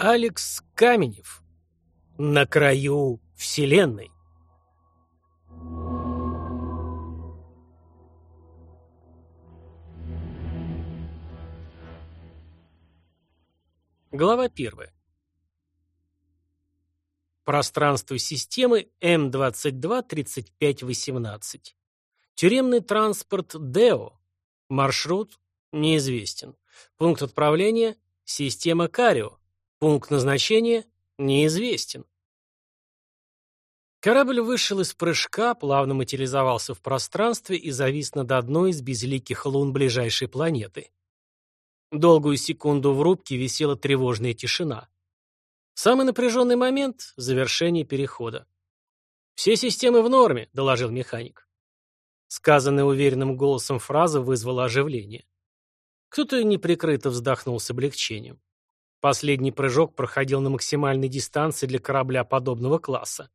Алекс Каменев. На краю Вселенной. Глава первая. Пространство системы М22-3518. Тюремный транспорт ДЭО. Маршрут неизвестен. Пункт отправления – система Карио. Пункт назначения неизвестен. Корабль вышел из прыжка, плавно материализовался в пространстве и завис над одной из безликих лун ближайшей планеты. Долгую секунду в рубке висела тревожная тишина. Самый напряженный момент – завершение перехода. «Все системы в норме», – доложил механик. Сказанная уверенным голосом фраза вызвала оживление. Кто-то неприкрыто вздохнул с облегчением. Последний прыжок проходил на максимальной дистанции для корабля подобного класса.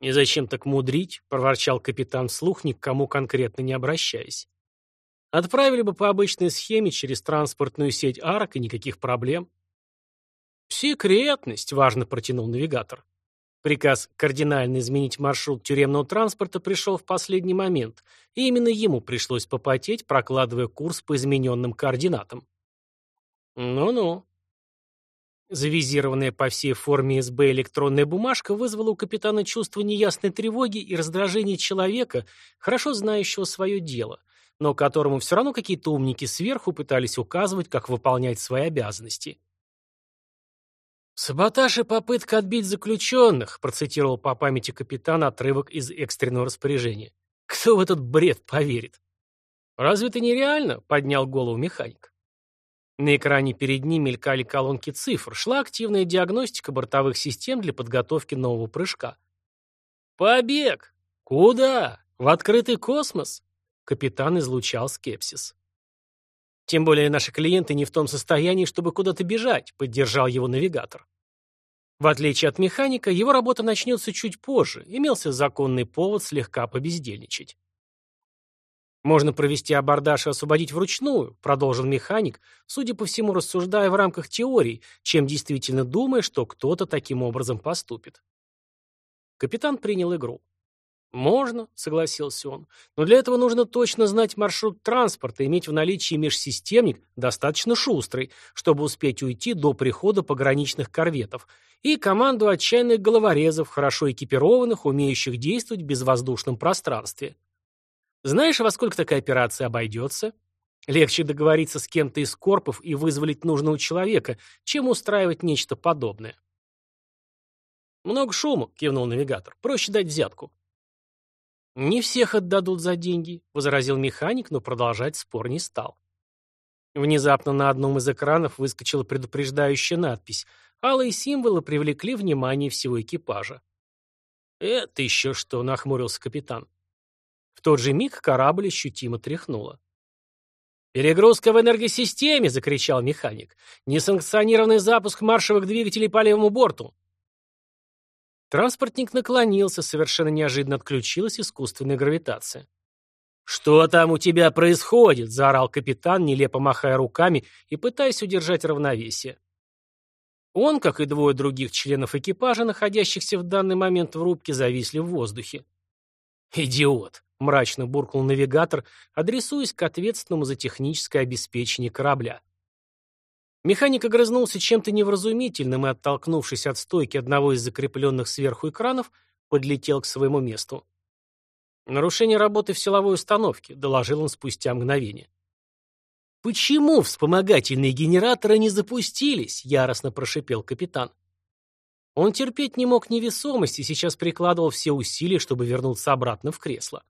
«И зачем так мудрить?» – проворчал капитан вслух, ни к кому конкретно не обращаясь. «Отправили бы по обычной схеме через транспортную сеть арок, и никаких проблем». «Секретность», – важно протянул навигатор. Приказ кардинально изменить маршрут тюремного транспорта пришел в последний момент, и именно ему пришлось попотеть, прокладывая курс по измененным координатам. «Ну-ну», Завизированная по всей форме СБ электронная бумажка вызвала у капитана чувство неясной тревоги и раздражения человека, хорошо знающего свое дело, но которому все равно какие-то умники сверху пытались указывать, как выполнять свои обязанности. «Саботаж и попытка отбить заключенных», процитировал по памяти капитан отрывок из экстренного распоряжения. «Кто в этот бред поверит?» «Разве это нереально?» — поднял голову механик. На экране перед ним мелькали колонки цифр, шла активная диагностика бортовых систем для подготовки нового прыжка. «Побег! Куда? В открытый космос?» Капитан излучал скепсис. «Тем более наши клиенты не в том состоянии, чтобы куда-то бежать», поддержал его навигатор. В отличие от механика, его работа начнется чуть позже, имелся законный повод слегка побездельничать. Можно провести абордаж и освободить вручную, продолжил механик, судя по всему, рассуждая в рамках теории, чем действительно думая, что кто-то таким образом поступит. Капитан принял игру. «Можно», — согласился он, — «но для этого нужно точно знать маршрут транспорта и иметь в наличии межсистемник достаточно шустрый, чтобы успеть уйти до прихода пограничных корветов, и команду отчаянных головорезов, хорошо экипированных, умеющих действовать в безвоздушном пространстве». Знаешь, во сколько такая операция обойдется? Легче договориться с кем-то из корпов и вызволить нужного человека, чем устраивать нечто подобное. «Много шума», — кивнул навигатор. «Проще дать взятку». «Не всех отдадут за деньги», — возразил механик, но продолжать спор не стал. Внезапно на одном из экранов выскочила предупреждающая надпись. Алые символы привлекли внимание всего экипажа. «Это еще что?» — нахмурился капитан. В тот же миг корабль ощутимо тряхнуло. «Перегрузка в энергосистеме!» — закричал механик. «Несанкционированный запуск маршевых двигателей по левому борту!» Транспортник наклонился, совершенно неожиданно отключилась искусственная гравитация. «Что там у тебя происходит?» — заорал капитан, нелепо махая руками и пытаясь удержать равновесие. Он, как и двое других членов экипажа, находящихся в данный момент в рубке, зависли в воздухе. «Идиот!» Мрачно буркнул навигатор, адресуясь к ответственному за техническое обеспечение корабля. Механик огрызнулся чем-то невразумительным и, оттолкнувшись от стойки одного из закрепленных сверху экранов, подлетел к своему месту. «Нарушение работы в силовой установке», — доложил он спустя мгновение. «Почему вспомогательные генераторы не запустились?» — яростно прошипел капитан. Он терпеть не мог невесомость и сейчас прикладывал все усилия, чтобы вернуться обратно в кресло.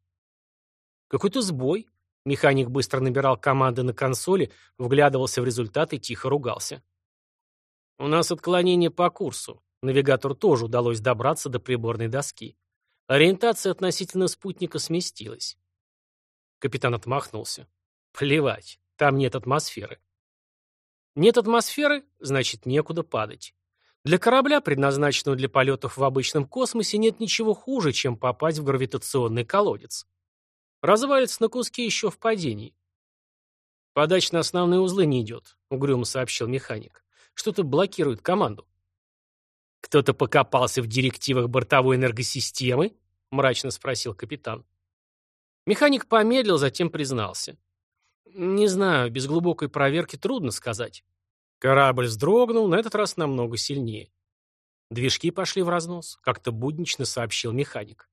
Какой-то сбой. Механик быстро набирал команды на консоли, вглядывался в результаты и тихо ругался. У нас отклонение по курсу. Навигатору тоже удалось добраться до приборной доски. Ориентация относительно спутника сместилась. Капитан отмахнулся. Плевать, там нет атмосферы. Нет атмосферы, значит некуда падать. Для корабля, предназначенного для полетов в обычном космосе, нет ничего хуже, чем попасть в гравитационный колодец. Развалится на куски еще в падении. Подача на основные узлы не идет, угрюмо сообщил механик. Что-то блокирует команду. «Кто-то покопался в директивах бортовой энергосистемы?» — мрачно спросил капитан. Механик помедлил, затем признался. «Не знаю, без глубокой проверки трудно сказать». Корабль вздрогнул, на этот раз намного сильнее. Движки пошли в разнос, как-то буднично сообщил механик.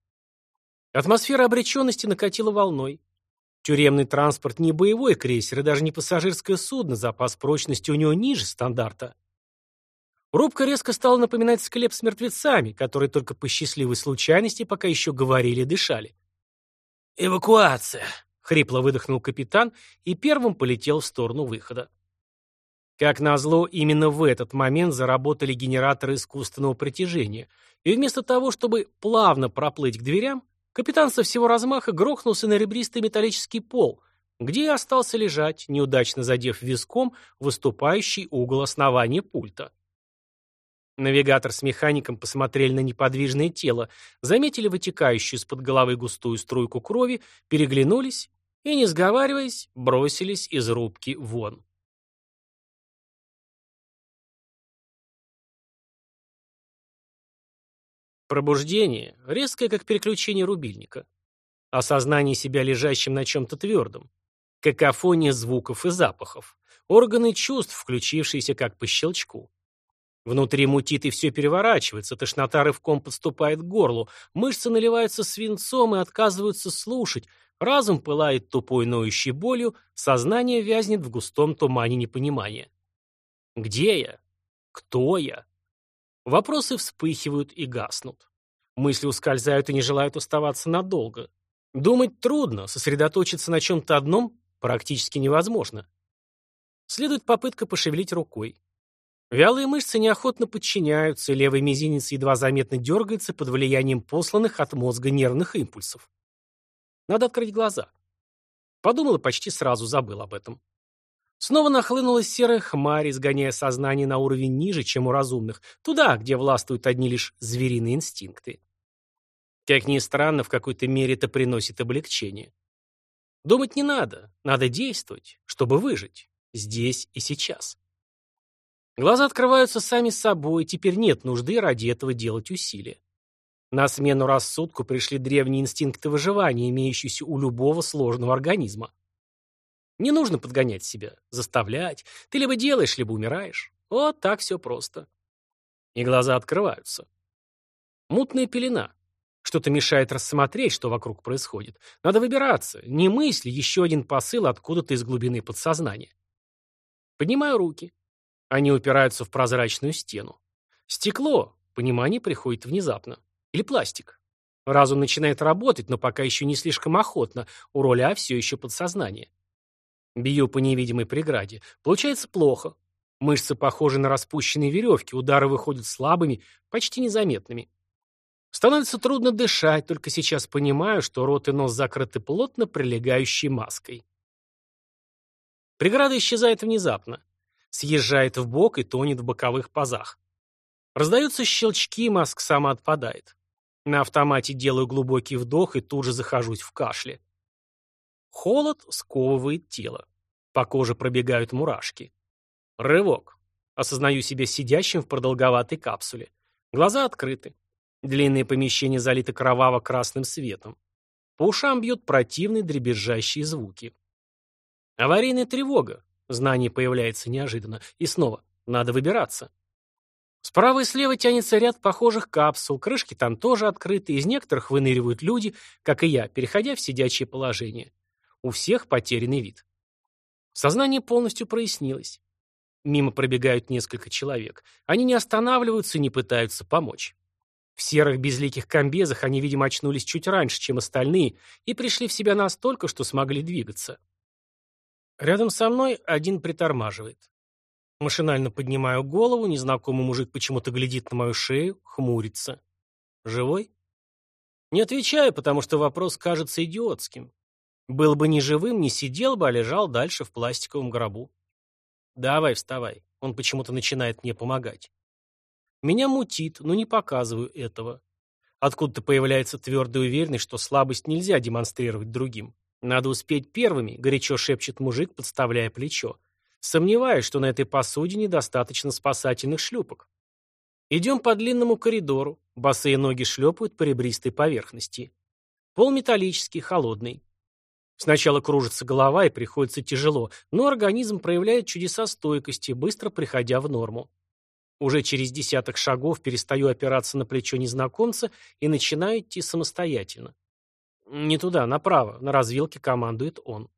Атмосфера обреченности накатила волной. Тюремный транспорт не боевой крейсер и даже не пассажирское судно, запас прочности у него ниже стандарта. Рубка резко стала напоминать склеп с мертвецами, которые только по счастливой случайности пока еще говорили и дышали. «Эвакуация!» — хрипло выдохнул капитан и первым полетел в сторону выхода. Как назло, именно в этот момент заработали генераторы искусственного притяжения, и вместо того, чтобы плавно проплыть к дверям, капитан со всего размаха грохнулся на ребристый металлический пол, где и остался лежать, неудачно задев виском выступающий угол основания пульта. Навигатор с механиком посмотрели на неподвижное тело, заметили вытекающую из-под головы густую струйку крови, переглянулись и, не сговариваясь, бросились из рубки вон. Пробуждение, резкое, как переключение рубильника. Осознание себя лежащим на чем-то твердом. Какофония звуков и запахов. Органы чувств, включившиеся как по щелчку. Внутри мутит и все переворачивается, тошнота рывком подступает к горлу, мышцы наливаются свинцом и отказываются слушать, разум пылает тупой ноющей болью, сознание вязнет в густом тумане непонимания. Где я? Кто я? Вопросы вспыхивают и гаснут. Мысли ускользают и не желают оставаться надолго. Думать трудно, сосредоточиться на чем-то одном практически невозможно. Следует попытка пошевелить рукой. Вялые мышцы неохотно подчиняются, левый мизинец едва заметно дергается под влиянием посланных от мозга нервных импульсов. Надо открыть глаза. Подумал и почти сразу забыл об этом. Снова нахлынула серая хмарь, изгоняя сознание на уровень ниже, чем у разумных, туда, где властвуют одни лишь звериные инстинкты. Как ни странно, в какой-то мере это приносит облегчение. Думать не надо, надо действовать, чтобы выжить, здесь и сейчас. Глаза открываются сами собой, теперь нет нужды ради этого делать усилия. На смену рассудку пришли древние инстинкты выживания, имеющиеся у любого сложного организма. Не нужно подгонять себя, заставлять. Ты либо делаешь, либо умираешь. Вот так все просто. И глаза открываются. Мутная пелена. Что-то мешает рассмотреть, что вокруг происходит. Надо выбираться. Не мысли, еще один посыл откуда-то из глубины подсознания. Поднимаю руки. Они упираются в прозрачную стену. Стекло. Понимание приходит внезапно. Или пластик. Разум начинает работать, но пока еще не слишком охотно. У руля все еще подсознание. Бью по невидимой преграде. Получается плохо. Мышцы похожи на распущенные веревки, удары выходят слабыми, почти незаметными. Становится трудно дышать, только сейчас понимаю, что рот и нос закрыты плотно прилегающей маской. Преграда исчезает внезапно съезжает в бок и тонет в боковых пазах. Раздаются щелчки, маск сама отпадает. На автомате делаю глубокий вдох и тут же захожусь в кашле. Холод сковывает тело. По коже пробегают мурашки. Рывок. Осознаю себя сидящим в продолговатой капсуле. Глаза открыты. Длинное помещение залито кроваво-красным светом. По ушам бьют противные дребезжащие звуки. Аварийная тревога. Знание появляется неожиданно. И снова. Надо выбираться. Справа и слева тянется ряд похожих капсул, крышки там тоже открыты, из некоторых выныривают люди, как и я, переходя в сидячее положение. У всех потерянный вид. Сознание полностью прояснилось. Мимо пробегают несколько человек. Они не останавливаются и не пытаются помочь. В серых безликих комбезах они, видимо, очнулись чуть раньше, чем остальные, и пришли в себя настолько, что смогли двигаться. Рядом со мной один притормаживает. Машинально поднимаю голову, незнакомый мужик почему-то глядит на мою шею, хмурится. Живой? Не отвечаю, потому что вопрос кажется идиотским. Был бы не живым, не сидел бы, а лежал дальше в пластиковом гробу. Давай, вставай. Он почему-то начинает мне помогать. Меня мутит, но не показываю этого. Откуда-то появляется твердая уверенность, что слабость нельзя демонстрировать другим. Надо успеть первыми, горячо шепчет мужик, подставляя плечо. Сомневаюсь, что на этой посудине достаточно спасательных шлюпок. Идем по длинному коридору, босые ноги шлепают по ребристой поверхности. Пол металлический, холодный. Сначала кружится голова и приходится тяжело, но организм проявляет чудеса стойкости, быстро приходя в норму. Уже через десяток шагов перестаю опираться на плечо незнакомца и начинаю идти самостоятельно. Не туда, направо, на развилке командует он.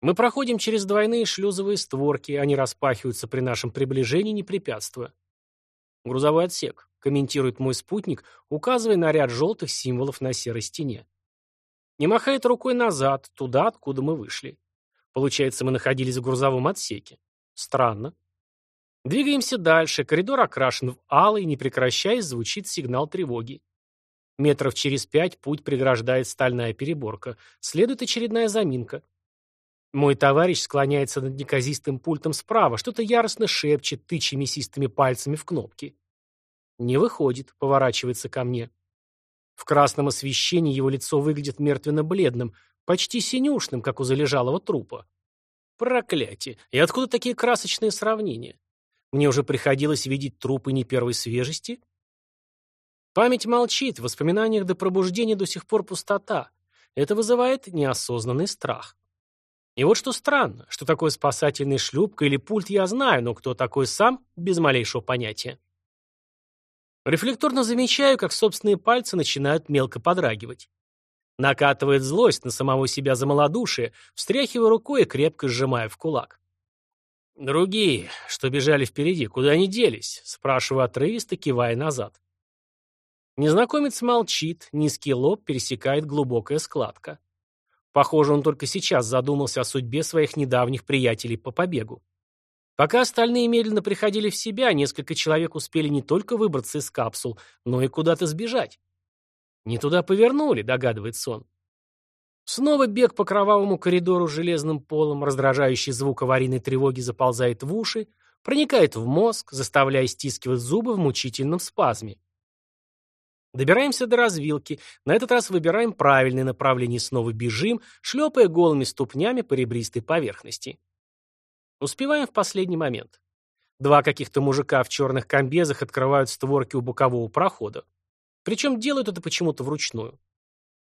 Мы проходим через двойные шлюзовые створки, они распахиваются при нашем приближении, не препятствуя. Грузовой отсек, комментирует мой спутник, указывая на ряд желтых символов на серой стене. Не махает рукой назад, туда, откуда мы вышли. Получается, мы находились в грузовом отсеке. Странно. Двигаемся дальше, коридор окрашен в алый, не прекращаясь, звучит сигнал тревоги. Метров через пять путь преграждает стальная переборка. Следует очередная заминка. Мой товарищ склоняется над неказистым пультом справа, что-то яростно шепчет, тыча мясистыми пальцами в кнопки. Не выходит, поворачивается ко мне. В красном освещении его лицо выглядит мертвенно-бледным, почти синюшным, как у залежалого трупа. Проклятие! И откуда такие красочные сравнения? Мне уже приходилось видеть трупы не первой свежести? Память молчит, в воспоминаниях до пробуждения до сих пор пустота. Это вызывает неосознанный страх. И вот что странно, что такое спасательный шлюпка или пульт я знаю, но кто такой сам, без малейшего понятия. Рефлекторно замечаю, как собственные пальцы начинают мелко подрагивать. Накатывает злость на самого себя за малодушие, встряхиваю рукой и крепко сжимаю в кулак. «Другие, что бежали впереди, куда они делись?» – спрашиваю отрывисто, кивая назад. Незнакомец молчит, низкий лоб пересекает глубокая складка. Похоже, он только сейчас задумался о судьбе своих недавних приятелей по побегу. Пока остальные медленно приходили в себя, несколько человек успели не только выбраться из капсул, но и куда-то сбежать. Не туда повернули, догадывается он. Снова бег по кровавому коридору с железным полом, раздражающий звук аварийной тревоги заползает в уши, проникает в мозг, заставляя стискивать зубы в мучительном спазме. Добираемся до развилки, на этот раз выбираем правильное направление и снова бежим, шлепая голыми ступнями по ребристой поверхности. Успеваем в последний момент. Два каких-то мужика в черных комбезах открывают створки у бокового прохода. Причем делают это почему-то вручную.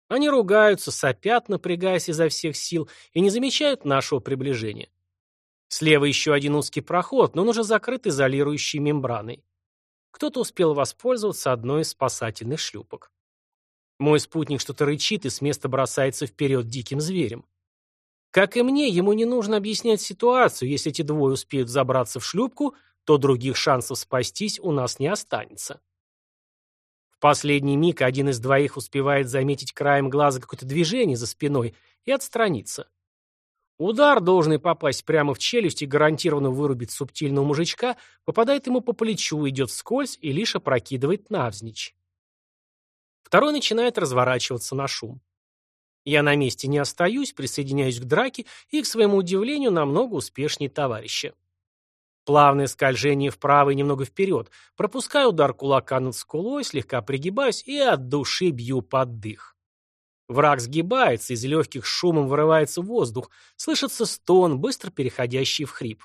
Они ругаются, сопят, напрягаясь изо всех сил, и не замечают нашего приближения. Слева еще один узкий проход, но он уже закрыт изолирующей мембраной. Кто-то успел воспользоваться одной из спасательных шлюпок. Мой спутник что-то рычит и с места бросается вперед диким зверем. Как и мне, ему не нужно объяснять ситуацию. Если эти двое успеют забраться в шлюпку, то других шансов спастись у нас не останется. В последний миг один из двоих успевает заметить краем глаза какое-то движение за спиной и отстраниться. Удар, должный попасть прямо в челюсть и гарантированно вырубить субтильного мужичка, попадает ему по плечу, идет вскользь и лишь опрокидывает навзничь. Второй начинает разворачиваться на шум. Я на месте не остаюсь, присоединяюсь к драке и, к своему удивлению, намного успешнее товарища. Плавное скольжение вправо и немного вперед, пропускаю удар кулака над скулой, слегка пригибаюсь и от души бью под дых. Враг сгибается, из легких шумом вырывается воздух, слышится стон, быстро переходящий в хрип.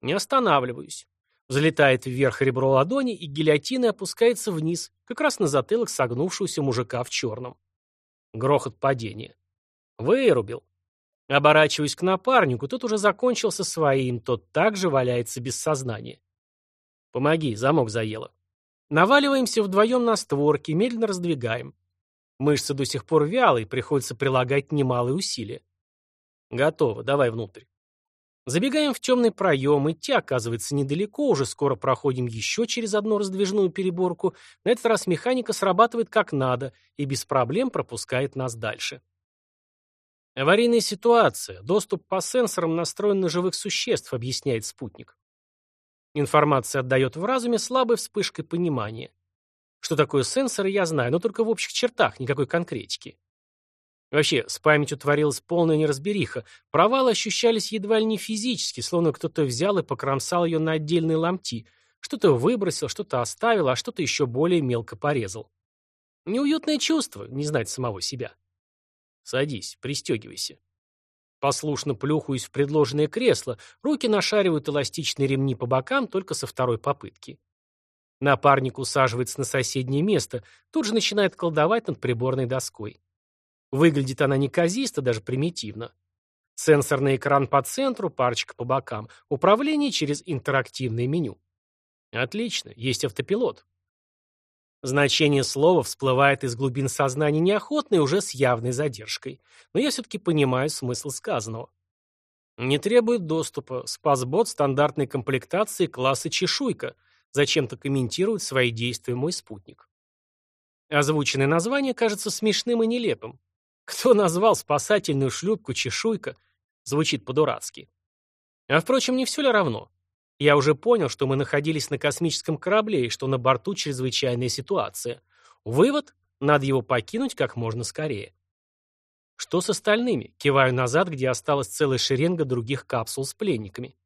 Не останавливаюсь. Взлетает вверх ребро ладони, и гильотина опускается вниз, как раз на затылок согнувшегося мужика в черном. Грохот падения. Вырубил. Оборачиваюсь к напарнику, тот уже закончился своим, тот также валяется без сознания. Помоги, замок заело. Наваливаемся вдвоем на створки, медленно раздвигаем. Мышцы до сих пор вялые, приходится прилагать немалые усилия. Готово, давай внутрь. Забегаем в темный проем, идти оказывается недалеко, уже скоро проходим еще через одну раздвижную переборку. На этот раз механика срабатывает как надо и без проблем пропускает нас дальше. Аварийная ситуация. Доступ по сенсорам настроен на живых существ, объясняет спутник. Информация отдает в разуме слабой вспышкой понимания. Что такое сенсоры, я знаю, но только в общих чертах, никакой конкретики. Вообще, с памятью творилась полная неразбериха. Провалы ощущались едва ли не физически, словно кто-то взял и покромсал ее на отдельные ломти. Что-то выбросил, что-то оставил, а что-то еще более мелко порезал. Неуютное чувство, не знать самого себя. Садись, пристегивайся. Послушно плюхаюсь в предложенное кресло, руки нашаривают эластичные ремни по бокам только со второй попытки. Напарник усаживается на соседнее место, тут же начинает колдовать над приборной доской. Выглядит она неказисто, даже примитивно. Сенсорный экран по центру, парочка по бокам, управление через интерактивное меню. Отлично, есть автопилот. Значение слова всплывает из глубин сознания неохотно и уже с явной задержкой. Но я все-таки понимаю смысл сказанного. Не требует доступа. Спасбот стандартной комплектации класса чешуйка. Зачем-то комментирует свои действия мой спутник. Озвученное название кажется смешным и нелепым. Кто назвал спасательную шлюпку чешуйка? Звучит по-дурацки. А впрочем, не все ли равно? Я уже понял, что мы находились на космическом корабле и что на борту чрезвычайная ситуация. Вывод – надо его покинуть как можно скорее. Что с остальными? Киваю назад, где осталась целая шеренга других капсул с пленниками.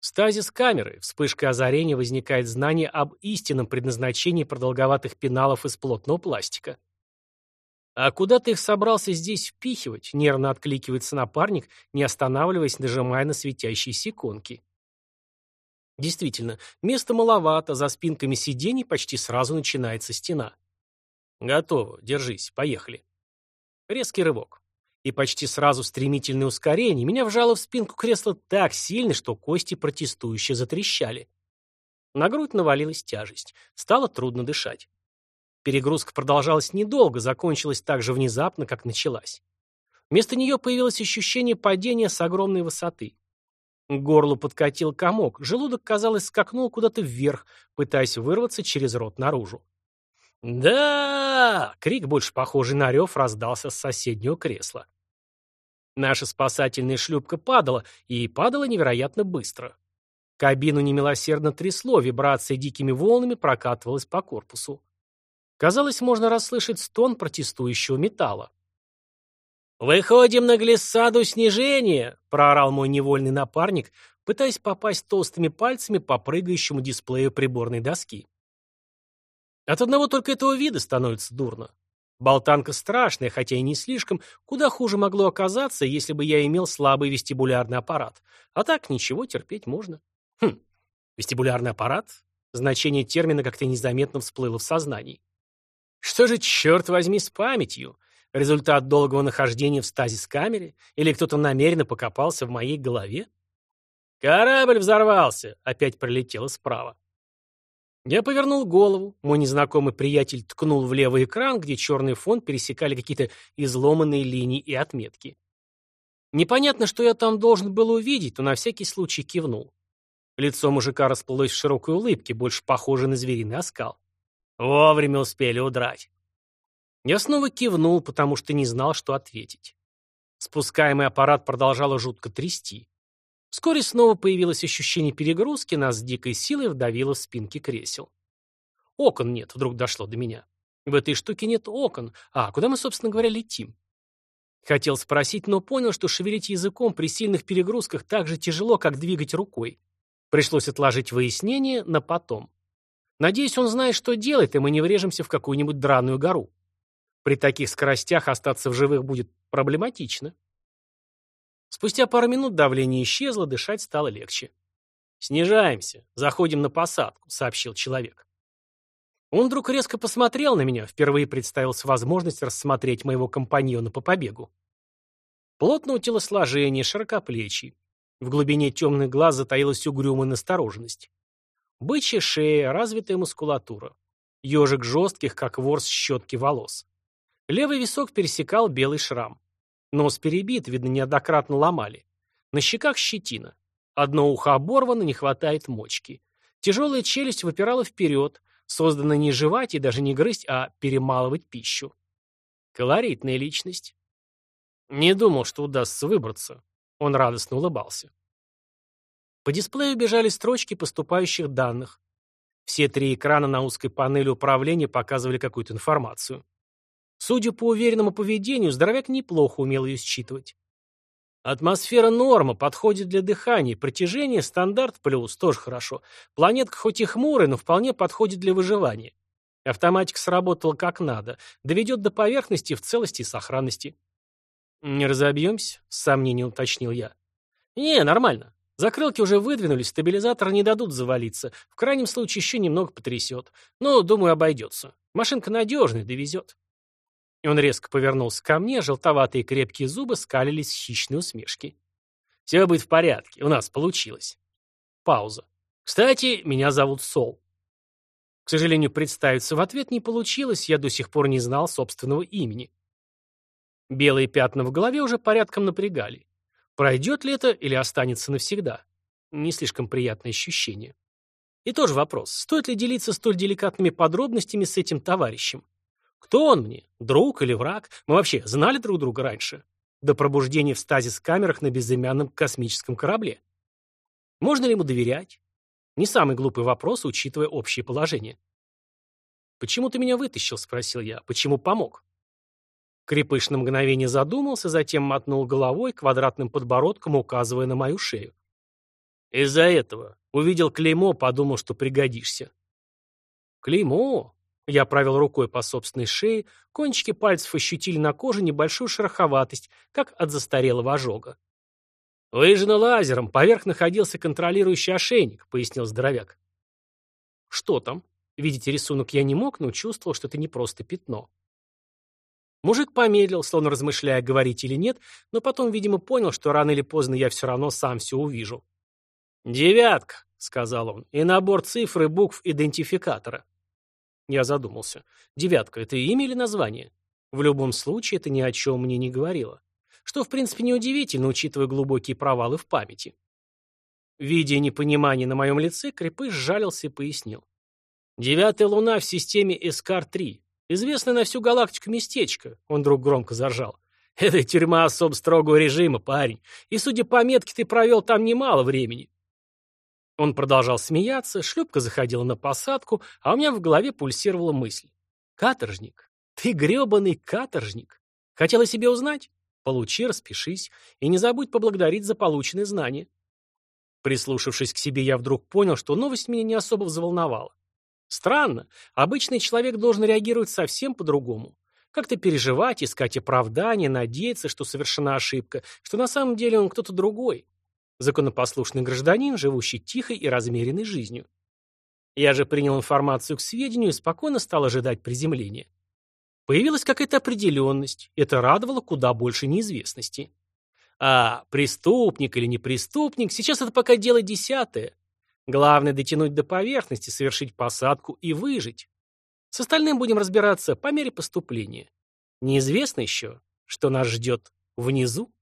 Стазис камеры. Вспышкой озарения возникает знание об истинном предназначении продолговатых пеналов из плотного пластика. «А куда ты их собрался здесь впихивать?» – нервно откликивается напарник, не останавливаясь, нажимая на светящиеся иконки. Действительно, места маловато, за спинками сидений почти сразу начинается стена. Готово, держись, поехали. Резкий рывок. И почти сразу стремительное ускорение меня вжало в спинку кресла так сильно, что кости протестующе затрещали. На грудь навалилась тяжесть. Стало трудно дышать. Перегрузка продолжалась недолго, закончилась так же внезапно, как началась. Вместо нее появилось ощущение падения с огромной высоты. К горлу подкатил комок, желудок, казалось, скакнул куда-то вверх, пытаясь вырваться через рот наружу. «Да!» — крик, больше похожий на рев, раздался с соседнего кресла. Наша спасательная шлюпка падала, и падала невероятно быстро. Кабину немилосердно трясло, вибрация дикими волнами прокатывалась по корпусу. Казалось, можно расслышать стон протестующего металла. «Выходим на глиссаду снижения!» — проорал мой невольный напарник, пытаясь попасть толстыми пальцами по прыгающему дисплею приборной доски. От одного только этого вида становится дурно. Болтанка страшная, хотя и не слишком, куда хуже могло оказаться, если бы я имел слабый вестибулярный аппарат. А так ничего, терпеть можно. Хм, вестибулярный аппарат? Значение термина как-то незаметно всплыло в сознании. Что же, черт возьми, с памятью? Результат долгого нахождения в стазис-камере? Или кто-то намеренно покопался в моей голове? «Корабль взорвался!» — опять пролетело справа. Я повернул голову. Мой незнакомый приятель ткнул в левый экран, где черный фон пересекали какие-то изломанные линии и отметки. Непонятно, что я там должен был увидеть, но на всякий случай кивнул. Лицо мужика расплылось в широкой улыбке, больше похожей на звериный оскал. Вовремя успели удрать. Я снова кивнул, потому что не знал, что ответить. Спускаемый аппарат продолжало жутко трясти. Вскоре снова появилось ощущение перегрузки, нас с дикой силой вдавило в спинки кресел. Окон нет, вдруг дошло до меня. В этой штуке нет окон. А куда мы, собственно говоря, летим? Хотел спросить, но понял, что шевелить языком при сильных перегрузках так же тяжело, как двигать рукой. Пришлось отложить выяснение на потом. Надеюсь, он знает, что делает, и мы не врежемся в какую-нибудь драную гору. При таких скоростях остаться в живых будет проблематично. Спустя пару минут давление исчезло, дышать стало легче. «Снижаемся, заходим на посадку», — сообщил человек. Он вдруг резко посмотрел на меня, впервые представилась возможность рассмотреть моего компаньона по побегу. Плотного телосложения, широкоплечий. В глубине темных глаз затаилась угрюмая настороженность. Бычья шея, развитая мускулатура. Ежик жестких, как ворс щетки волос. Левый висок пересекал белый шрам. Нос перебит, видно, неоднократно ломали. На щеках щетина. Одно ухо оборвано, не хватает мочки. Тяжелая челюсть выпирала вперед, создана не жевать и даже не грызть, а перемалывать пищу. Колоритная личность. Не думал, что удастся выбраться. Он радостно улыбался. По дисплею бежали строчки поступающих данных. Все три экрана на узкой панели управления показывали какую-то информацию. Судя по уверенному поведению, здоровяк неплохо умел ее считывать. Атмосфера норма, подходит для дыхания, протяжение стандарт плюс, тоже хорошо. Планетка хоть и хмурая, но вполне подходит для выживания. Автоматика сработала как надо, доведет до поверхности в целости и сохранности. «Не разобьемся?» — с сомнением уточнил я. «Не, нормально. Закрылки уже выдвинулись, стабилизаторы не дадут завалиться. В крайнем случае еще немного потрясет. Но, думаю, обойдется. Машинка надежная, довезет». И он резко повернулся ко мне, желтоватые крепкие зубы скалились в хищной усмешки. «Все будет в порядке, у нас получилось». Пауза. «Кстати, меня зовут Сол». К сожалению, представиться в ответ не получилось, я до сих пор не знал собственного имени. Белые пятна в голове уже порядком напрягали. Пройдет ли это или останется навсегда? Не слишком приятное ощущение. И тоже вопрос, стоит ли делиться столь деликатными подробностями с этим товарищем? Кто он мне? Друг или враг? Мы вообще знали друг друга раньше? До пробуждения в стазис-камерах на безымянном космическом корабле. Можно ли ему доверять? Не самый глупый вопрос, учитывая общее положение. «Почему ты меня вытащил?» – спросил я. «Почему помог?» Крепыш на мгновение задумался, затем мотнул головой, квадратным подбородком указывая на мою шею. «Из-за этого. Увидел клеймо, подумал, что пригодишься». «Клеймо?» Я провел рукой по собственной шее, кончики пальцев ощутили на коже небольшую шероховатость, как от застарелого ожога. «Выжжено лазером, поверх находился контролирующий ошейник», — пояснил здоровяк. «Что там?» Видеть рисунок я не мог, но чувствовал, что это не просто пятно. Мужик помедлил, словно размышляя, говорить или нет, но потом, видимо, понял, что рано или поздно я все равно сам все увижу. «Девятка», — сказал он, — «и набор цифр и букв идентификатора». Я задумался. Девятка — это имя или название? В любом случае, это ни о чем мне не говорило. Что, в принципе, неудивительно, учитывая глубокие провалы в памяти. Видя непонимание на моем лице, Крепыш сжалился и пояснил. «Девятая луна в системе Эскар-3. Известное на всю галактику местечко», — он вдруг громко заржал. «Это тюрьма особо строгого режима, парень. И, судя по метке, ты провел там немало времени. Он продолжал смеяться, шлюпка заходила на посадку, а у меня в голове пульсировала мысль. «Каторжник! Ты гребаный каторжник! Хотела себе узнать? Получи, распишись, и не забудь поблагодарить за полученные знания». Прислушавшись к себе, я вдруг понял, что новость меня не особо взволновала. Странно, обычный человек должен реагировать совсем по-другому. Как-то переживать, искать оправдания, надеяться, что совершена ошибка, что на самом деле он кто-то другой. Законопослушный гражданин, живущий тихой и размеренной жизнью. Я же принял информацию к сведению и спокойно стал ожидать приземления. Появилась какая-то определенность, это радовало куда больше неизвестности. А преступник или не преступник, сейчас это пока дело десятое. Главное дотянуть до поверхности, совершить посадку и выжить. С остальным будем разбираться по мере поступления. Неизвестно еще, что нас ждет внизу.